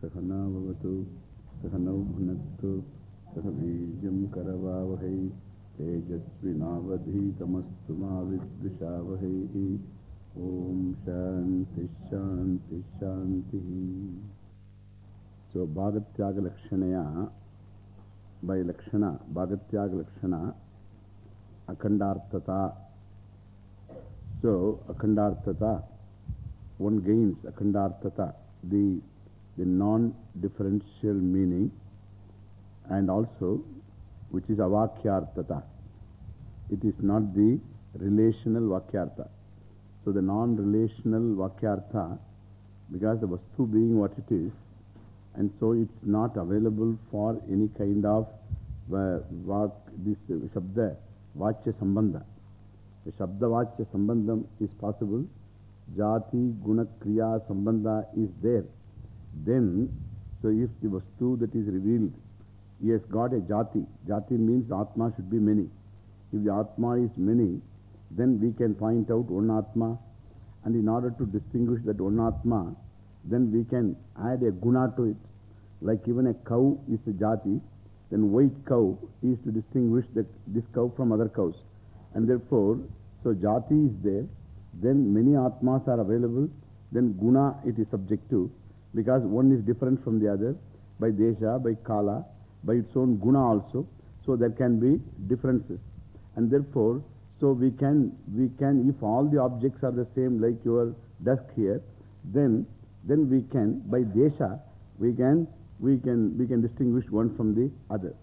Sahanavavatu Sahanau Bhunattu Sahabijam Karavavahai Tejasvinavadhi Tamastu Mavidvishavahai Om Shanti Shanti Shanti So Bhagatyaga Lakshanaya by Lakshana, Bhagatyaga Lakshana Akhandartata So Akhandartata one gains Akhandartata the, the non-differential meaning and also which is avakyartata. It is not the relational vakyartha. So the non-relational vakyartha, because the vastu being what it is, and so it's not available for any kind of uh, vak, this uh, shabda, vachya sambandha. The shabda vachya sambandham is possible. Jati, guna, kriya, sambandha is there. Then, so if the vastu that is revealed, he has got a jati. Jati means atma should be many. If the atma is many, then we can point out one atma. And in order to distinguish that one atma, then we can add a guna to it. Like even a cow is a jati, then white cow is to distinguish that this cow from other cows. And therefore, so jati is there, then many atmas are available, then guna it is subject to, because one is different from the other by desha, by kala, by its own guna also. So there can be differences. And therefore, so we can, we can, if all the objects are the same like your desk here, then, then we can, by desha, we can, we can, we can distinguish one from the other.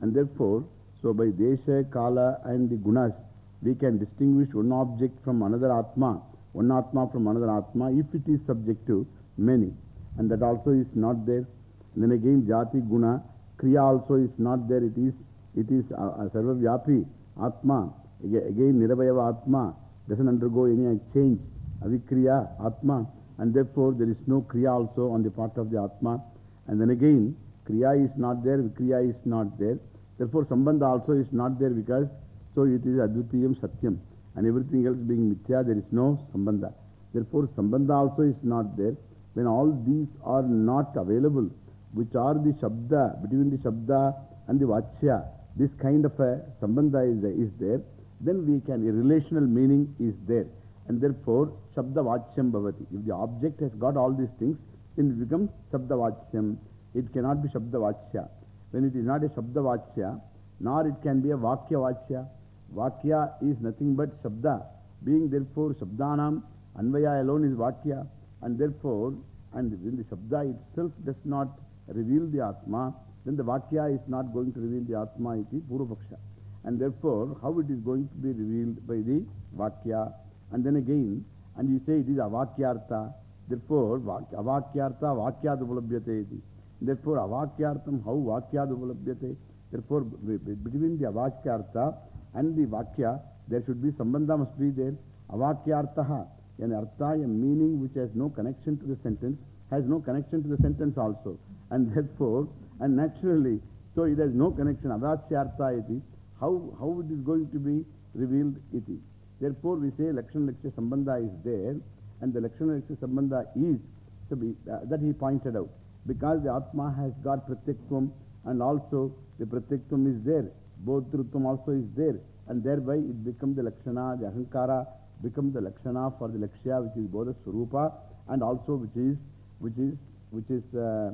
And therefore, so by desha, kala and the gunas, we can distinguish one object from another atma, one atma from another atma if it is subject to many. And that also is not there. And then again, jati, guna, kriya also is not there. It is, it is uh, sarva vyapi, atma. Again, niravayava atma doesn't undergo any change. Avikriya, atma. And therefore, there is no kriya also on the part of the atma. And then again, kriya is not there, vikriya is not there. Therefore, sambandha also is not there because so it is advitiyam satyam. And everything else being mithya, there is no sambandha. Therefore, sambandha also is not there. When all these are not available, which are the shabda, between the shabda and the vachya, this kind of a sambandha is, is there, then we can, a relational meaning is there. And therefore, shabda vachyam bhavati. If the object has got all these things, then it becomes shabda vachyam. It cannot be shabda vachya. When it is not a shabda vachya, nor it can be a vakya vachya. Vakya is nothing but shabda. Being therefore shabdanam, anvaya alone is vakya. And therefore, and when the shabda itself does not reveal the Atma, then the Vakya is not going to reveal the Atma iti Purvaksha. And therefore, how it is going to be revealed by the Vakya? And then again, and you say it is Avakyartha. Therefore, Avakyartha Vakyadupalabhyate iti. Therefore, Avakyartham, how Vakyadupalabhyate? Therefore, between the Avakyartha and the Vakya, there should be Sambandha must be there. Avakyartha, an artha, a meaning which has no connection to the sentence, has no connection to the sentence also. And therefore, and naturally, so it has no connection. Avakyartha iti. How, how it is going to be revealed iti. Therefore, we say Lakshana Lakshya Sambandha is there, and the Lakshana Lakshya Sambandha is to be, uh, that he pointed out. Because the Atma has got Pratyekvam, and also the Pratyekvam is there. Bodhrutvam also is there. And thereby it becomes the Lakshana, the Ahankara becomes the Lakshana for the Lakshya, which is Bodha Swarupa, and also which is, which is, which is, uh,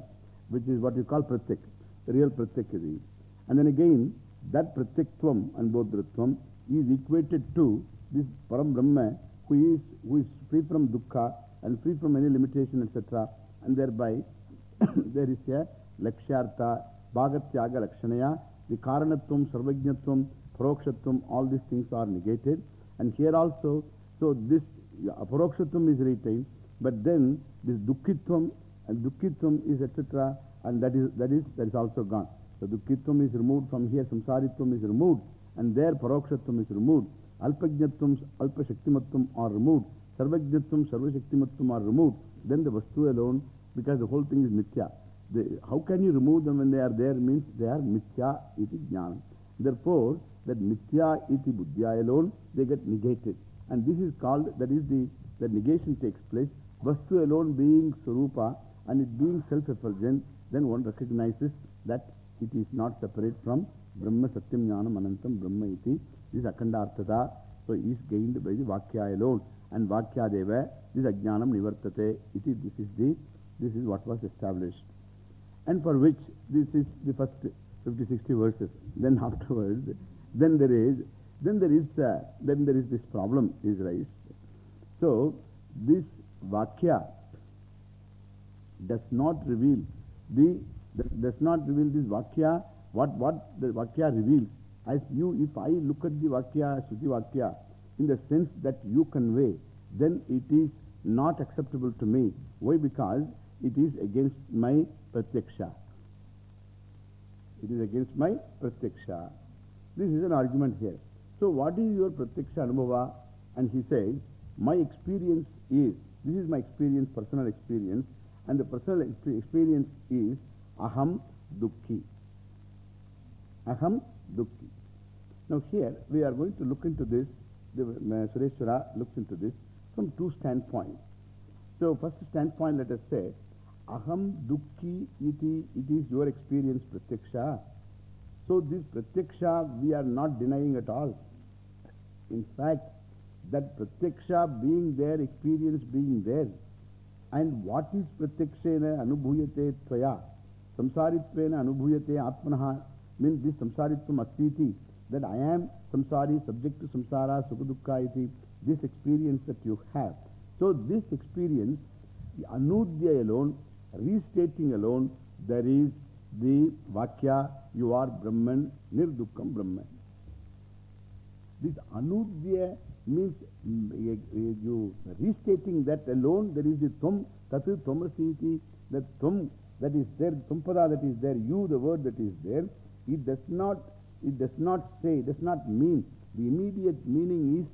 which is what you call Pratyek, the real Pratyek. And then again, that Pratyekvam and Bodhrutvam is equated to this Param Brahma who is, who is free from dukkha and free from any limitation, etc. And thereby there is a Lakshyartha, Bhagatyaga Lakshanaya, the Karanatvam, Sarvajnatvam, Parokshatvam, all these things are negated. And here also, so this Parokshatvam is retained, but then this Dukkitvam and Dukkitvam is etc. And that is, that is, that is also gone. So Dukkitvam is removed from here, Samsaritvam is removed, and there Parokshatvam is removed. Alpajnatvam, Alpashaktimatvam are removed. Sarvajnatvam, Sarvashaktimatvam are removed. Then the Vastu alone, because the whole thing is Mithya. The, how can you remove them when they are there means they are Mithya iti Jnanam. Therefore, that Mithya iti Buddhya alone, they get negated. And this is called, that is the, the negation takes place. Vastu alone being Swarupa and it being self-effulgent, then one recognizes that it is not separate from Brahma Satyam Jnanam Anantam Brahma iti. This Akhandarthata, so is gained by the Vakya alone. And Vakya Deva, this Ajnanam Nivartate iti. This is the, this is what was established. And for which this is the first 50, 60 verses. Then afterwards, then there is, then there is, uh, then there is this problem is raised. So, this Vakya does not reveal the, does not reveal this Vakya, what, what the Vakya reveals. As you, if I look at the Vakya, Shruti Vakya, in the sense that you convey, then it is not acceptable to me. Why? Because it is against my Pratyaksha. It is against my Pratyaksha. This is an argument here. So, what is your Pratyaksha Anubhava? And he says, my experience is, this is my experience, personal experience, and the personal experience is Aham Dukhi. Aham Dukhi. Now here we are going to look into this, the, uh, Sureshwara looks into this from two standpoints. So first standpoint let us say, Aham Dukhi iti, it is your experience Pratyaksha. So this Pratyaksha we are not denying at all. In fact, that Pratyaksha being there, experience being there, and what is pratyakshena anubhuyate tvaya? Samsaritvena anubhuyate atmanaha means this samsaritvam astiti, that I am samsari, subject to samsara, sukha iti, this experience that you have. So this experience, the anudya alone, restating alone, there is the vakya, you are Brahman, nirdukkam Brahman. This anudya means you restating that alone, there is the tum, tatu tomasiti, that tum that is there, tumpada that is there, you the word that is there, it does not, it does not say, does not mean, the immediate meaning is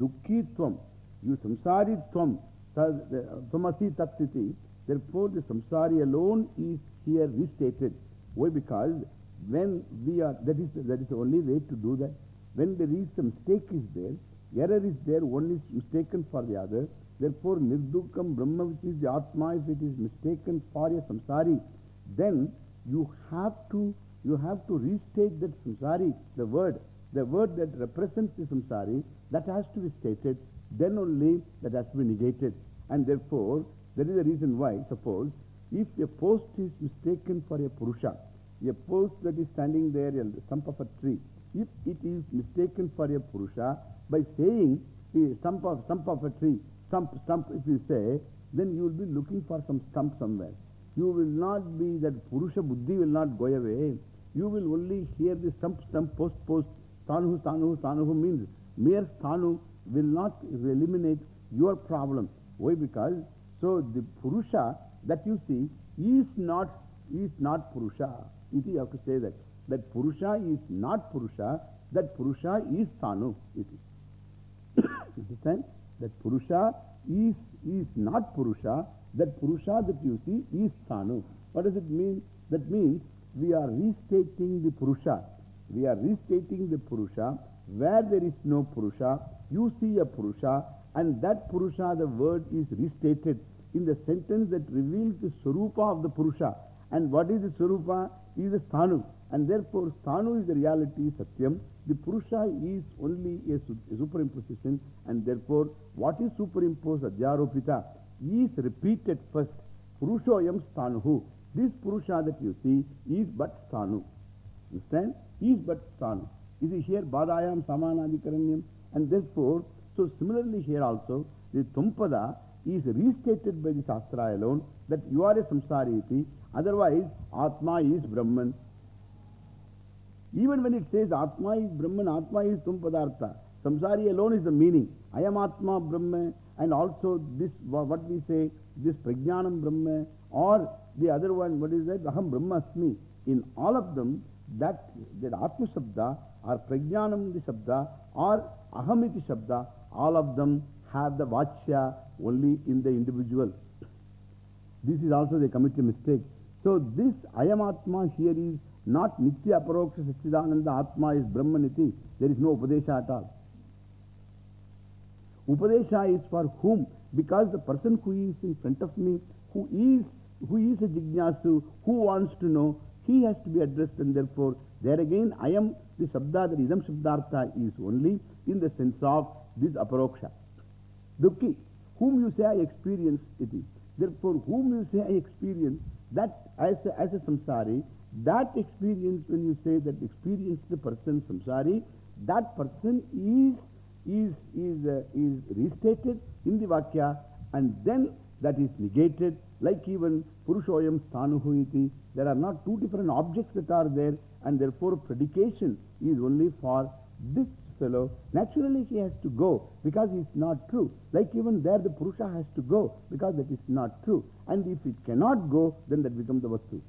dukkitvam, you samsari samsaritvam, tamasi tattiti, therefore the samsari alone is here restated. Why? Because when we are, that is, that is the only way to do that. When there is some mistake is there, Error is there, one is mistaken for the other. Therefore, Nirdukam Brahma, which is the Atma, if it is mistaken for a samsari, then you have to, you have to restate that samsari, the word, the word that represents the samsari, that has to be stated, then only that has to be negated. And therefore, there is a reason why, suppose, if a post is mistaken for a Purusha, a post that is standing there, a stump of a tree, if it is mistaken for a Purusha, by saying stump of, stump of a tree, stump, stump, if you say, then you will be looking for some stump somewhere. You will not be, that Purusha Buddhi will not go away. You will only hear the stump, stump, post, post, Sthanuhu, Sthanuhu, Sthanuhu means mere Sthanu will not eliminate your problem. Why? Because, so the Purusha that you see is not, is not Purusha. You have to say that. That Purusha is not Purusha, that Purusha is Tanu. Sthanu. Understand? That Purusha is, is not Purusha. That Purusha that you see is Sthanu. What does it mean? That means we are restating the Purusha. We are restating the Purusha where there is no Purusha. You see a Purusha and that Purusha, the word is restated in the sentence that reveals the Swarupa of the Purusha. And what is the Swarupa? Is the Sthanu. And therefore, Sthanu is the reality, Satyam. The Purusha is only a, a superimposition and therefore what is superimposed, Adhyaropita, is repeated first. Purushoyam Sthanuhu. This Purusha that you see is but Sthanu. Understand? Is but Sthanu. Is it here Badayam Samanadikaranyam? And therefore, so similarly here also, the Tumpada is restated by the Shastra alone that you are a samsari Otherwise, Atma is Brahman. Even when it says Atma is Brahman, Atma is Tumpadartha. Samsari alone is the meaning. I am Atma Brahma and also this, what we say, this Prajnanam Brahma or the other one, what is that? Aham Brahmasmi. In all of them, that, that Atma Shabda or Prajnanam the Shabda or Ahamiti Shabda, all of them have the Vachya only in the individual. This is also they commit a mistake. So this I am Atma here is not Nitya Aparoksha Sachidananda Atma is Brahmaniti. There is no Upadesha at all. Upadesha is for whom? Because the person who is in front of me, who is who is a Jignasu, who wants to know, he has to be addressed and therefore there again I am the Shabda, the Idam Shabdartha is only in the sense of this Aparoksha. Dukki, whom you say I experience it is. Therefore, whom you say I experience, that as a, as a samsari, that experience, when you say that experience the person samsari, that person is, is, is, uh, is restated in the Vakya and then that is negated, like even Purushoyam Sthanuhu iti. There are not two different objects that are there, and therefore predication is only for this fellow. Naturally, he has to go because it's not true. Like even there, the Purusha has to go because that is not true. And if it cannot go, then that becomes the Vastu.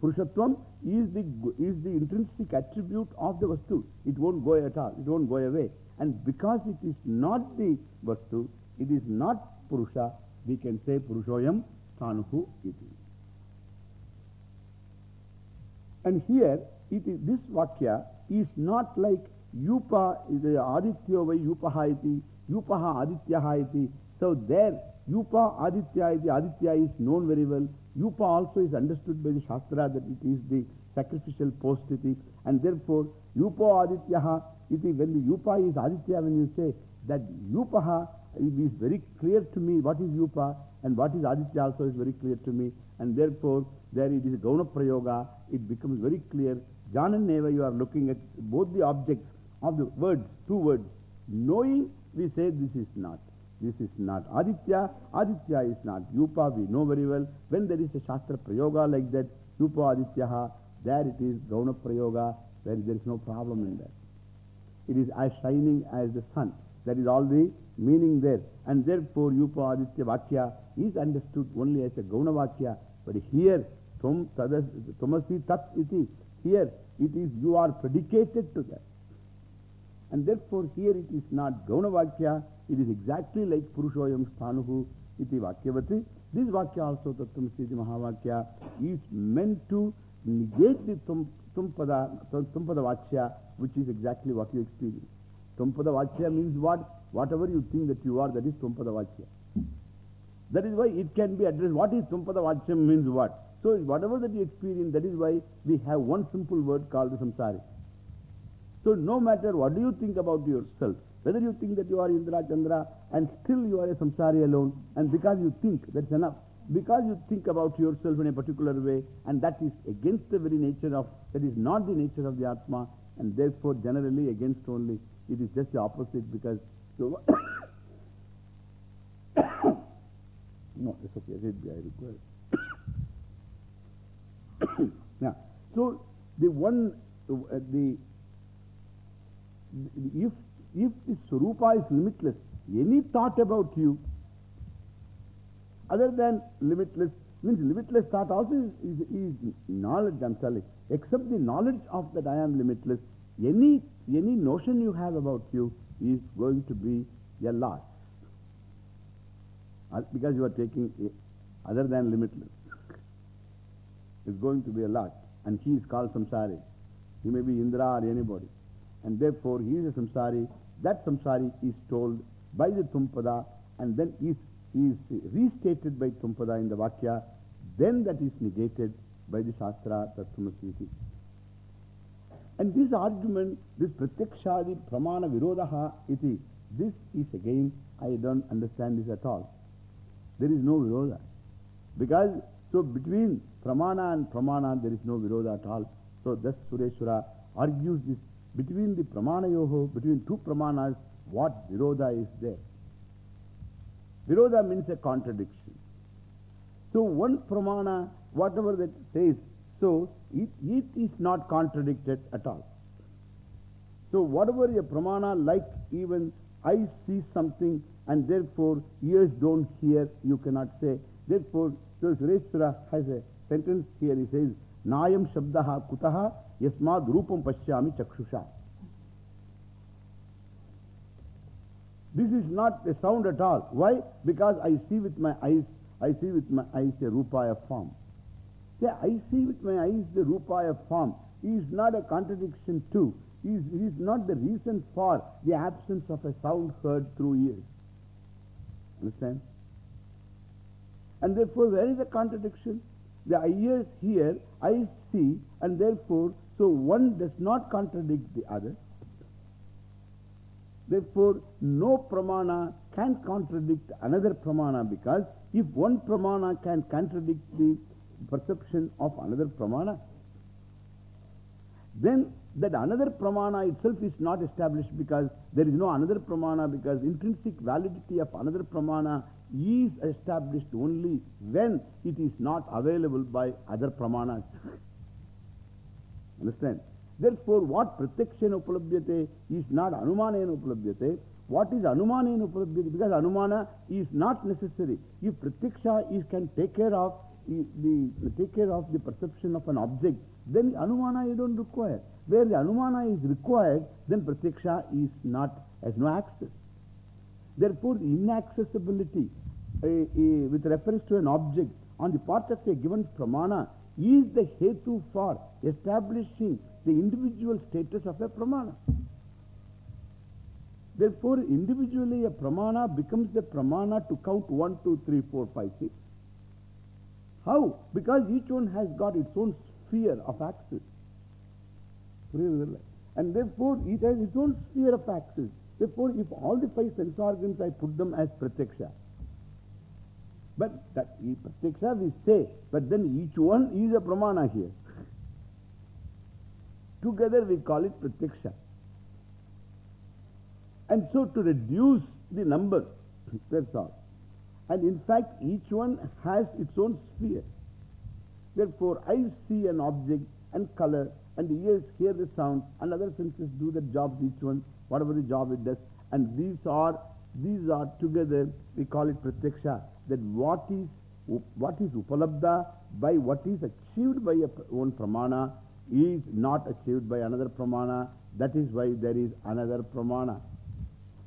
Purushatvam is the, is the intrinsic attribute of the Vastu. It won't go at all. It won't go away. And because it is not the Vastu, it is not Purusha, we can say Purushoyam Sthanuhu iti. And here, it is, this Vakya is not like Yupa, is the Aditya vai Yupaha iti, Yupaha Adityaha iti. So there, Yupa Aditya iti, Aditya is known very well. Yupa also is understood by the Shastra that it is the sacrificial post iti. And therefore, Yupa Adityaha iti, when the Yupa is Aditya, when you say that Yupaha is very clear to me what is Yupa and what is Aditya also is very clear to me. And therefore, there it is Gauna Prayoga, it becomes very clear. Janan Neva, you are looking at both the objects of the words, two words. Knowing, we say this is not. This is not Aditya. Aditya is not Yupa. We know very well. When there is a Shastra Prayoga like that, Yupa Adityaha, there it is Gauna Prayoga, where there is no problem in that. It is as shining as the sun. That is all the meaning there. And therefore, Yupa Aditya Vakya is understood only as a Gauna Vakya. But here, Tomasi Tat iti, here it is you are predicated to that. And therefore, here it is not Gauna Vakya, it is exactly like Purushoyam Sthanuhu iti Vakyavati. This Vakya also, Tattamasi iti Mahavakya, is meant to negate the Tumpada, Vachya, which is exactly what you experience. Tumpada Vachya means what? Whatever you think that you are, that is Tumpada Vachya. That is why it can be addressed. What is Tumpada Vachya means what? So, whatever that you experience, that is why we have one simple word called the samsari. So, no matter what do you think about yourself, whether you think that you are Indra Chandra and still you are a samsari alone, and because you think, that's enough. Because you think about yourself in a particular way, and that is against the very nature of, that is not the nature of the Atma, and therefore generally against only, it is just the opposite because. So no, it's okay, I require. yeah. So the one, uh, the, if, if the Swarupa is limitless, any thought about you other than limitless, means limitless thought also is, is, is knowledge, I'm telling. Except the knowledge of that I am limitless, any, any notion you have about you is going to be a loss. Uh, because you are taking a, other than limitless It's going to be a lot. And he is called samsari. He may be Indra or anybody. And therefore he is a samsari. That samsari is told by the Tumpada and then is, is restated by Tumpada in the Vakya. Then that is negated by the Shastra Tattvamasiti. And this argument, this Pratyakshadi Pramana Virodaha iti, this is again, I don't understand this at all. There is no Viroda. Because, so between Pramana and Pramana, there is no Viroda at all. So, thus Sureshwara argues this between the Pramana Yoho, between two Pramanas, what Viroda is there. Viroda means a contradiction. So, one Pramana, whatever that says, so it, it is not contradicted at all. So, whatever a Pramana, like even I see something and therefore ears don't hear, you cannot say. Therefore, so Sureshwara has a sentence here, he says, This is not a sound at all. Why? Because I see with my eyes, I see with my eyes a Rupaya form. Yeah, I see with my eyes the Rupaya form is not a contradiction to, is, is not the reason for the absence of a sound heard through ears. Understand? And therefore, where is the contradiction? The ears hear, eyes see, and therefore, so one does not contradict the other. Therefore, no pramana can contradict another pramana because if one pramana can contradict the perception of another pramana, then that another pramana itself is not established because there is no another pramana because intrinsic validity of another pramana is established only when it is not available by other pramanas. Understand? Therefore, what pratyakshena upalabhyate is not anumanena upalabhyate. What is anumanena upalabhyate? Because anumana is not necessary. If pratyaksha is can take care of the, take care of the perception of an object, then anumana you don't require. Where the anumana is required, then pratyaksha is not, has no access. Therefore, the inaccessibility uh, uh, with reference to an object on the part of a given pramana is the hetu for establishing the individual status of a pramana. Therefore, individually a pramana becomes the pramana to count 1, 2, 3, 4, 5, 6. How? Because each one has got its own sphere of access. And therefore, it has its own sphere of access. Therefore, if all the five sense organs, I put them as pratyaksha. But that pratyaksha we say, but then each one is a pramana here. Together we call it pratyaksha. And so to reduce the number, that's all. And in fact, each one has its own sphere. Therefore, I see an object and color, and the ears hear the sound, and other senses do the jobs, each one, whatever the job it does. And these are, these are together, we call it pratyaksha, that what is, what is upalabdha by what is achieved by a one pramana is not achieved by another pramana. That is why there is another pramana.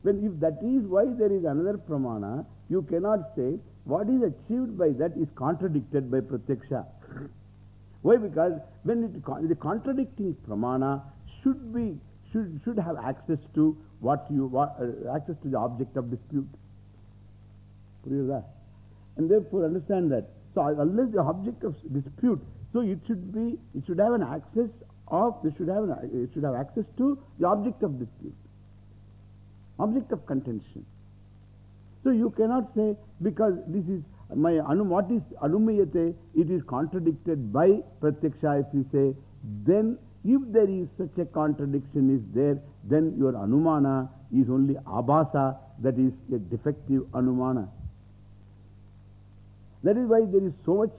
When if that is why there is another pramana, you cannot say what is achieved by that is contradicted by pratyaksha. Why? Because when it, the contradicting pramana should be, should, should have access to what you, what, uh, access to the object of dispute. And therefore understand that. So unless the object of dispute so it should be, it should have an access of, it should have, an, it should have access to the object of dispute, object of contention. So you cannot say, because this is my anu, what is anumayate, it is contradicted by pratyaksha. If you say, then if there is such a contradiction is there, then your anumana is only abhasa, that is a defective anumana. That is why there is so much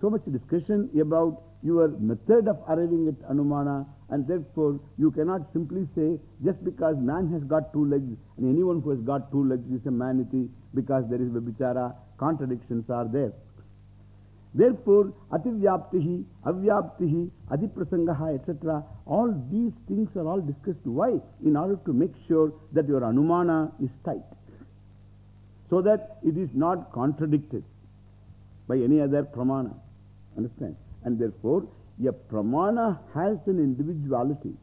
so much discussion about your method of arriving at Anumana and therefore you cannot simply say just because man has got two legs and anyone who has got two legs is a manity because there is Vichara, contradictions are there. Therefore, Ativyaptihi, Avyaptihi, Adiprasangaha, etc. All these things are all discussed. Why? In order to make sure that your Anumana is tight. So that it is not contradicted by any other pramana. Understand? And therefore, a pramana has an individuality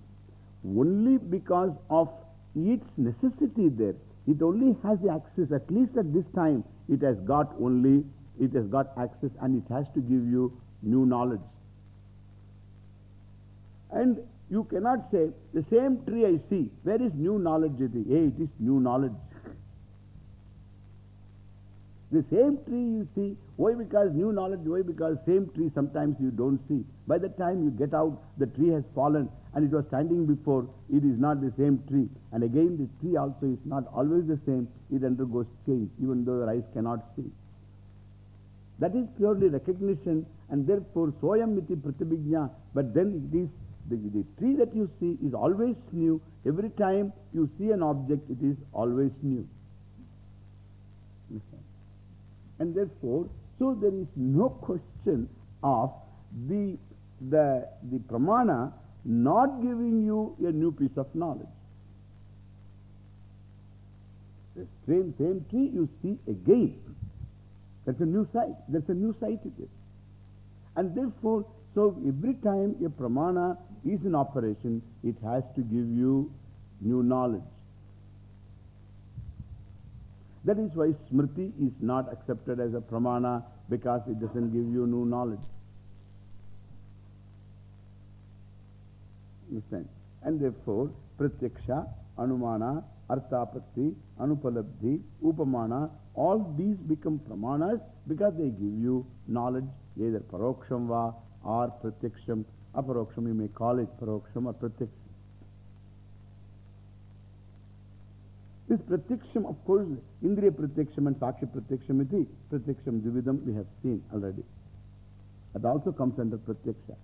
only because of its necessity there. It only has the access, at least at this time, it has got only, it has got access and it has to give you new knowledge. And you cannot say, the same tree I see, where is new knowledge? Hey, it is new knowledge. The same tree you see, why? Because new knowledge, why? Because same tree sometimes you don't see. By the time you get out, the tree has fallen and it was standing before, it is not the same tree. And again, the tree also is not always the same, it undergoes change, even though your eyes cannot see. That is purely recognition and therefore soyam iti pratyabhijna. But then it is the, the tree that you see is always new. Every time you see an object, it is always new. And therefore, so there is no question of the, the, the pramana not giving you a new piece of knowledge. The same, same tree you see again. That's a new sight. That's a new sight it is. And therefore, so every time a pramana is in operation, it has to give you new knowledge. That is why Smriti is not accepted as a pramana because it doesn't give you new knowledge. Understand? And therefore, Pratyaksha, Anumana, Arthapatti, Anupalabdhi, Upamana, all these become pramanas because they give you knowledge, either Paroksham va or Pratyaksham. Aparoksham, you may call it Paroksham or Pratyaksham. This Pratyaksham, of course, Indriya Pratyaksham and Sakshi Pratyaksham iti, Pratyaksham Dividam we have seen already. That also comes under Pratyaksha.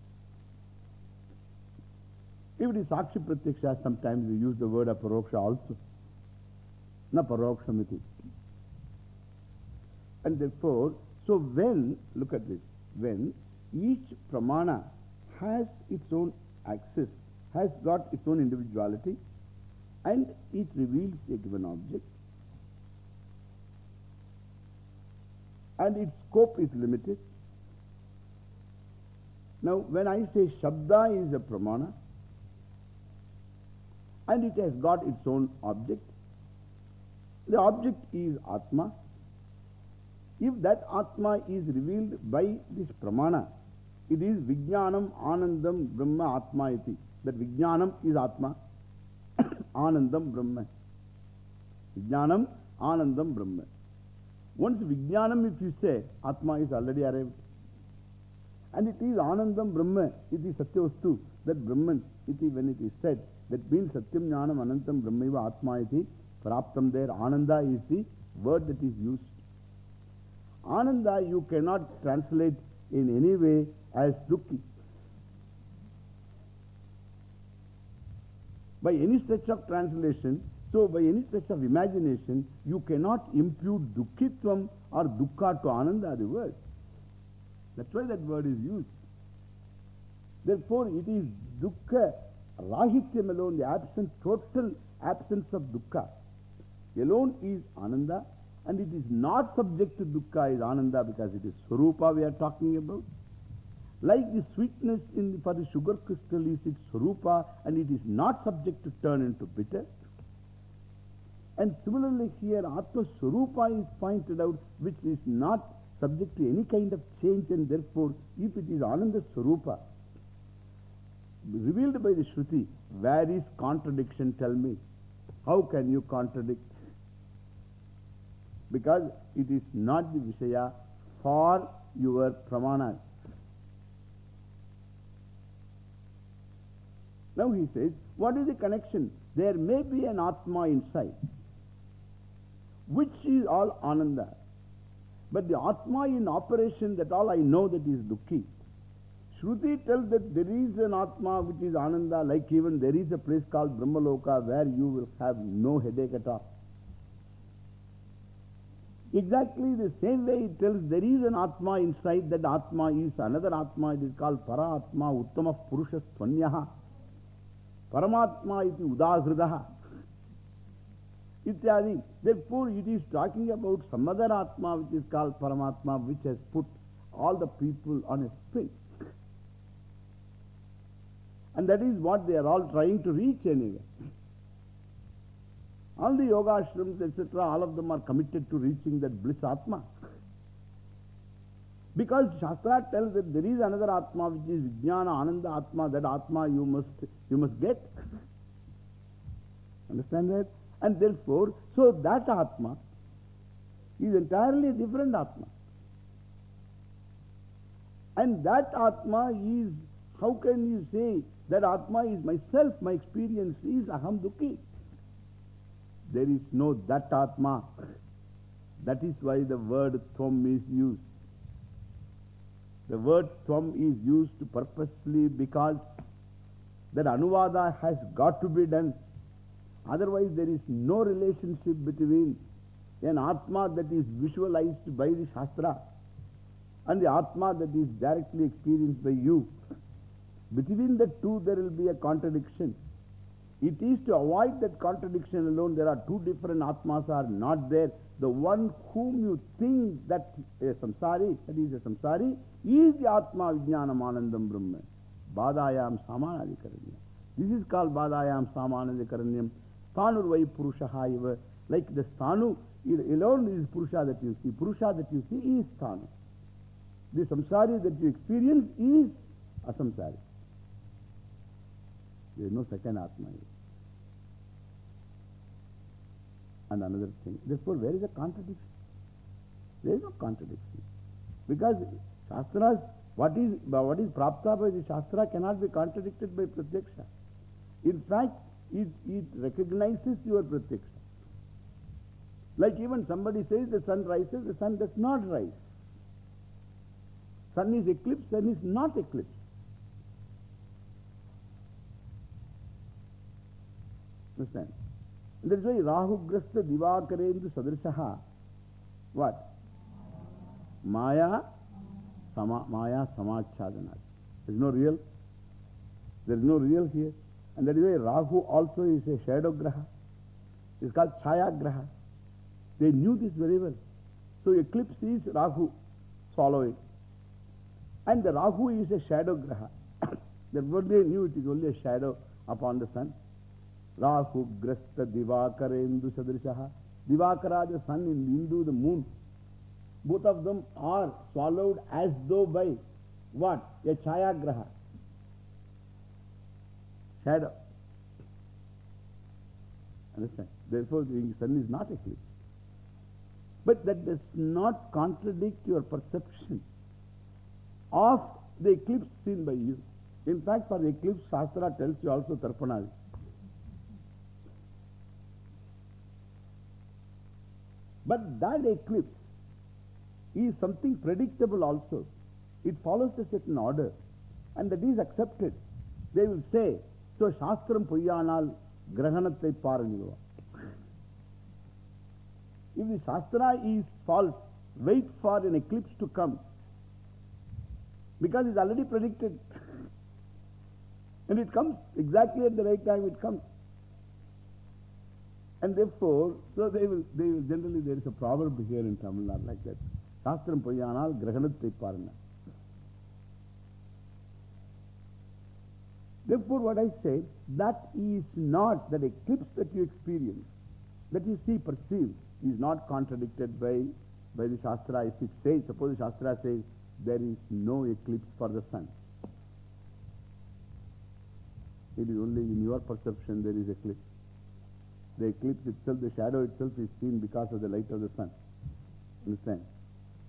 If it is Sakshi Pratyaksha, sometimes we use the word Aparoksha also. Na Parokshamiti. And therefore, so when, look at this, when each Pramana has its own axis, has got its own individuality, and it reveals a given object, and its scope is limited. Now, when I say Shabda is a Pramana, and it has got its own object. The object is Atma. If that Atma is revealed by this Pramana, it is Vijnanam Anandam Brahma Atma iti. That Vijnanam is Atma. Anandam Brahma. Vijnanam Anandam Brahma. Once Vijnanam, if you say, Atma is already arrived. And it is Anandam Brahma, it is Satyavastu, that Brahman, iti when it is said, that means Satyam Jnanam Anantam Brahmaiva Atma iti, Praptam there, Ananda is the word that is used. Ananda you cannot translate in any way as Dukki. By any stretch of translation, so by any stretch of imagination, you cannot impute Dukkitvam or Dukkha to Ananda, the word. That's why that word is used. Therefore, it is Dukkha, Rahityam alone, the absent, total absence of Dukkha. Alone is Ananda, and it is not subject to Dukkha is Ananda because it is Swarupa we are talking about. Like the sweetness in, for the sugar crystal is its Swarupa, and it is not subject to turn into bitter. And similarly here, Atma Swarupa is pointed out, which is not subject to any kind of change, and therefore, if it is Ananda Swarupa, revealed by the Shruti, where is contradiction? Tell me. How can you contradict? Because it is not the Vishaya for your Pramanas. Now he says, what is the connection? There may be an Atma inside, which is all Ananda. But the Atma in operation, that all I know that is Dukhi. Shruti tells that there is an Atma which is Ananda, like even there is a place called Brahmaloka where you will have no headache at all. Exactly the same way it tells there is an Atma inside, that Atma is another Atma, it is called Paratma Uttama Purusha Swanyaha. Paramatma iti Udahridaha. Therefore, it is talking about some other Atma which is called Paramatma, which has put all the people on a spring. And that is what they are all trying to reach anyway. All the yoga ashrams, etc., all of them are committed to reaching that bliss Atma. Because Shastra tells that there is another Atma which is Vijnana Ananda Atma, that Atma you must, you must get. Understand that? And therefore, so that Atma is entirely different Atma. And that Atma is, how can you say that Atma is myself, my experience is Aham Dukhi. There is no that Atma. That is why the word Tvam is used. The word Tvam is used purposely because that Anuvada has got to be done. Otherwise, there is no relationship between an Atma that is visualized by the Shastra and the Atma that is directly experienced by you. Between the two, there will be a contradiction. It is to avoid that contradiction alone. There are two different Atmas are not there. The one whom you think that a samsari, that is a samsari, is the Atma Vijnanam Anandam Brahma. Badayam Samanadikaranyam. This is called Badayam Samanadikaranyam. Stanurvai Purushaha iva Like the Sthanu alone is Purusha that you see. Purusha that you see is Sthanu. The samsari that you experience is asamsari. There is no second Atma here. And another thing. Therefore, where is the contradiction? There is no contradiction. Because Shastras, what is, what is Prapta by the Shastra cannot be contradicted by Pratyaksha. In fact, it, it recognizes your Pratyaksha. Like even somebody says the sun rises, the sun does not rise. Sun is eclipse, sun is not eclipse. Understand? And that is why Rahu Grasta Divakarendu Sadrishaha. What? Maya, sama, Maya Samachhadanat. There is no real. There is no real here. And that is why Rahu also is a shadow graha. It is called Chaya graha. They knew this very well. So eclipse is Rahu. Follow. And the Rahu is a shadow graha. Therefore they knew it is only a shadow upon the sun. Rahu grasta divakarendu sadrishaha. Divakara, the sun, in Hindu, the moon. Both of them are swallowed as though by what? A chaya graha. Shadow. Understand? Therefore, the sun is not eclipse. But that does not contradict your perception of the eclipse seen by you. In fact, for the eclipse, Shastra tells you also Tarpanadi. But that eclipse is something predictable also. It follows a certain order and that is accepted. They will say, so Shastram Puyanal Grahanatai Paraniva. If the Shastra is false, wait for an eclipse to come. Because it's already predicted. and it comes exactly at the right time it comes. And therefore, so they will, they will generally, there is a proverb here in Tamil Nadu like that. Shastram Puyanal Grahanatai Parana. Therefore, what I say, that is not, that eclipse that you experience, that you see, perceive, is not contradicted by, by the Shastra. If it says, suppose the Shastra says, there is no eclipse for the sun. It is only in your perception there is eclipse. The eclipse itself, the shadow itself is seen because of the light of the sun. Understand?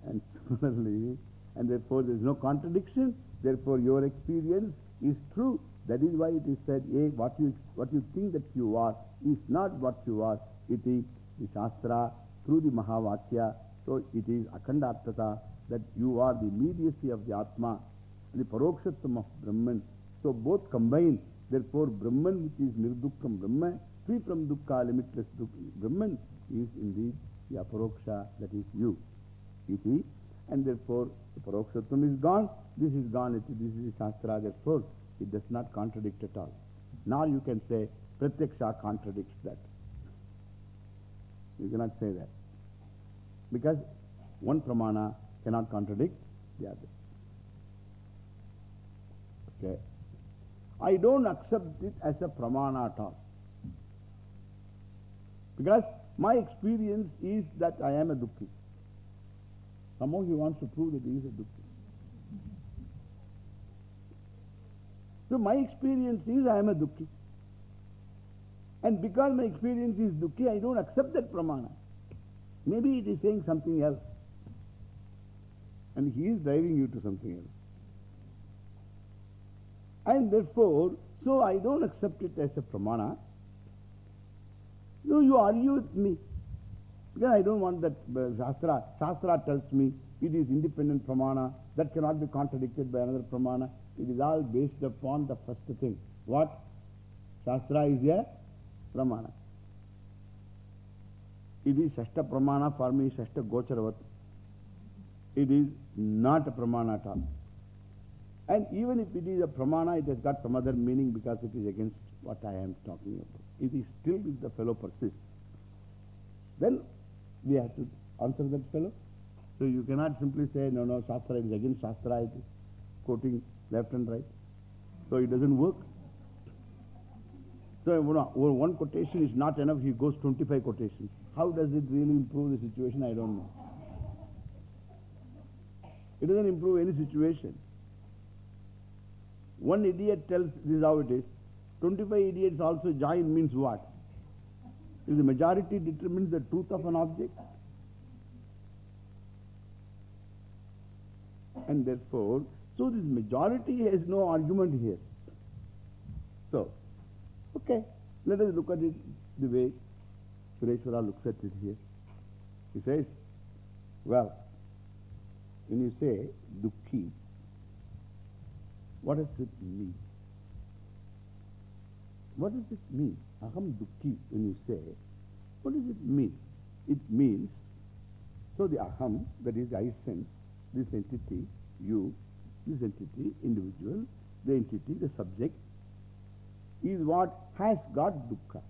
And similarly, and therefore there is no contradiction, therefore your experience is true. That is why it is said, A, what you, what you think that you are is not what you are. It is the Shastra through the Mahavakya. So it is Akhandartata that you are the immediacy of the Atma and the Parokshattam of Brahman. So both combine. Therefore, Brahman, which is Nirdukkam Brahman, free from Dukkha, limitless dukkha. Brahman, is indeed the Aparoksha, that is you. Iti. And therefore, the Parokshattam is gone. This is gone. This is Shastra. Therefore, it does not contradict at all. Now you can say Pratyaksha contradicts that. You cannot say that. Because one pramana cannot contradict the other. Okay. I don't accept it as a pramana at all. Because my experience is that I am a dukkhi. Somehow he wants to prove that he is a dukkhi. So my experience is I am a dukkhi. And because my experience is dukkhi, I don't accept that pramana. Maybe it is saying something else. And he is driving you to something else. And therefore, so I don't accept it as a pramana. No, you argue with me. Because I don't want that uh, Shastra. Shastra tells me it is independent pramana that cannot be contradicted by another pramana. It is all based upon the first thing. What? Shastra is a pramana. It is Shashta pramana for me, Shashta gocharavat. It is not a pramana at all. And even if it is a pramana, it has got some other meaning because it is against what I am talking about. It is still if the fellow persists. Then we have to answer that fellow. So you cannot simply say, no, no, Shastra is against Shastra, it is quoting left and right. So it doesn't work. So one quotation is not enough, he goes 25 quotations. how does it really improve the situation? I don't know. It doesn't improve any situation. One idiot tells this is how it is. 25 idiots also join means what? If the majority determines the truth of an object, and therefore, so this majority has no argument here. So, okay, let us look at it the way Sureshwara looks at it here. He says, well, when you say Dukhi, what does it mean? What does it mean? Aham Dukhi, when you say, what does it mean? It means, so the Aham, that is I sense, this entity, you, this entity, individual, the entity, the subject, is what has got dukkha.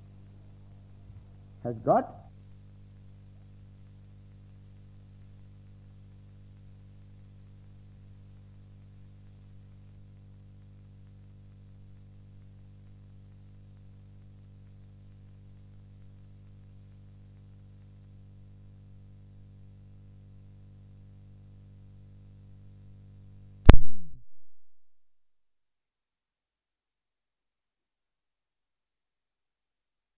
Has got